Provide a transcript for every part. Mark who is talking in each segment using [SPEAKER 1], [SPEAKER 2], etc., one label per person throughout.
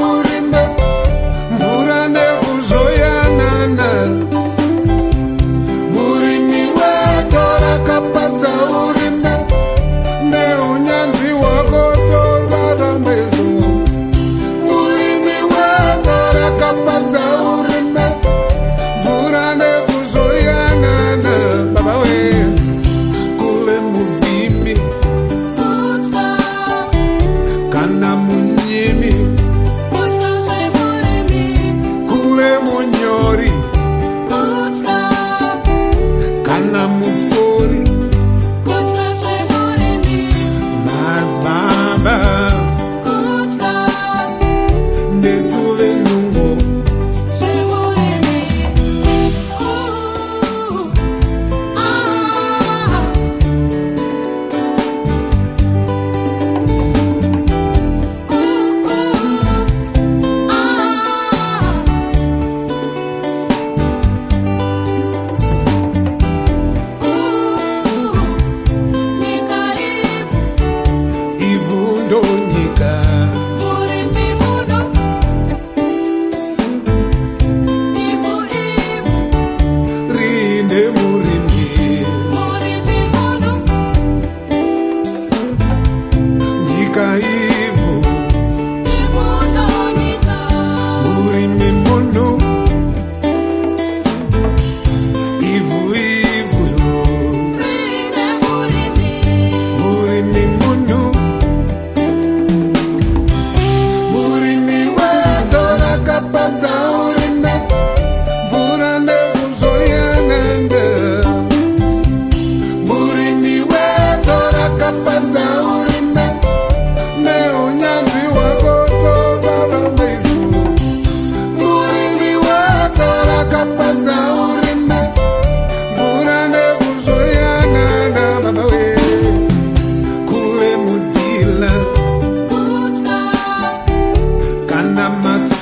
[SPEAKER 1] ¡Gracias! my birth.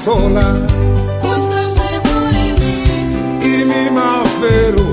[SPEAKER 1] sola. Potrà por me. E me malvero.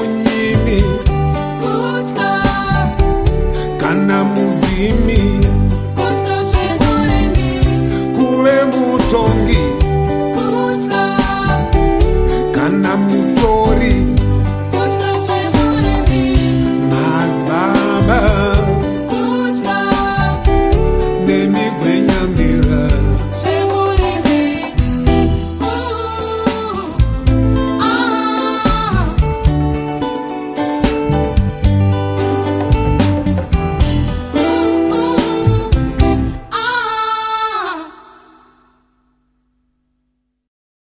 [SPEAKER 1] munyimi kutya kana muvhimi kutya zvemurimi kuve mutongi kutya kana mutori kutya zvemurimi madzibaba kutya nemi